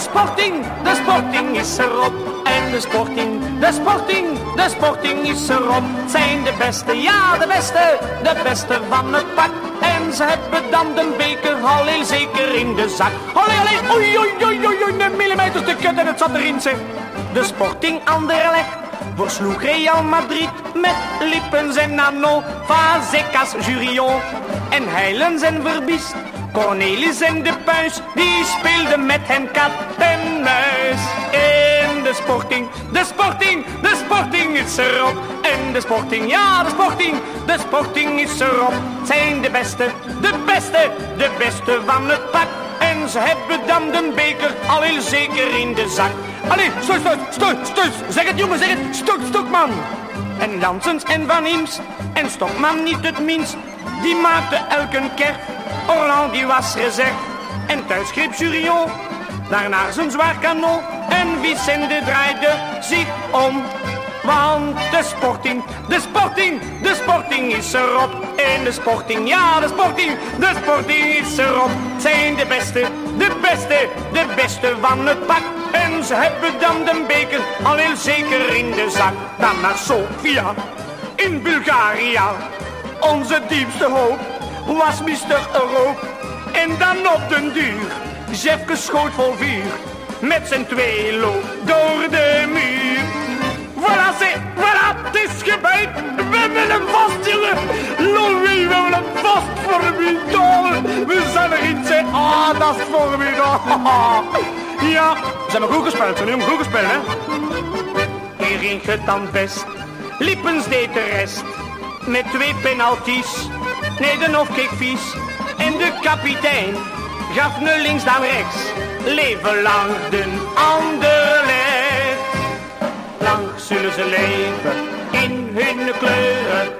sporting, de sporting is erop. En de sporting, de sporting, de sporting is erop. Zijn de beste, ja de beste, de beste van het pak. En ze hebben dan de beker al heel zeker in de zak. Allee, allee, oei, oei, oei, oei, oei, een millimeter te kut en het zat erin, zeg. De sporting Anderlecht versloeg Real Madrid met Lippens en Nano, Fazekas, Jurion en Heilens en Verbiest. Cornelis en de Puis, die speelden met hen kat en muis. In de sporting, de sporting, de sporting is erop. En de sporting, ja de sporting, de sporting is erop. Zijn de beste, de beste, de beste van het pak. En ze hebben dan de beker al heel zeker in de zak. Allee, stuk, stuk, stuk, stuk. Zeg het jongen, zeg het. Stuk, stuk man. En Jansens en Van Imst en Stokman niet het minst. Die maakte elke kerf. Orland die was reserve. En thuis greep Jurion. Daarna zijn zwaar kanon. En Vicente draaide zich om. Want de sporting, de sporting, de sporting is erop. En de sporting, ja de sporting, de sporting is erop. Zijn de beste, de beste, de beste van het pak. En ze hebben dan de beker al heel zeker in de zak. Dan naar Sofia, in Bulgaria. Onze diepste hoop was Mr. Europe. En dan op den duur, Jefke schoot vol vuur. Met zijn tweelo door de We zijn erin, zeg. Ah, dat is formidabel. Ja, ze hebben goed gespeeld, ze hebben goed gespeeld, hè. Hier ging het dan best. Lippens deed de rest. Met twee penalties. Nee, de hof keek vies. En de kapitein gaf nu links dan rechts. Leven lang de Anderlecht. Lang zullen ze leven in hun kleur.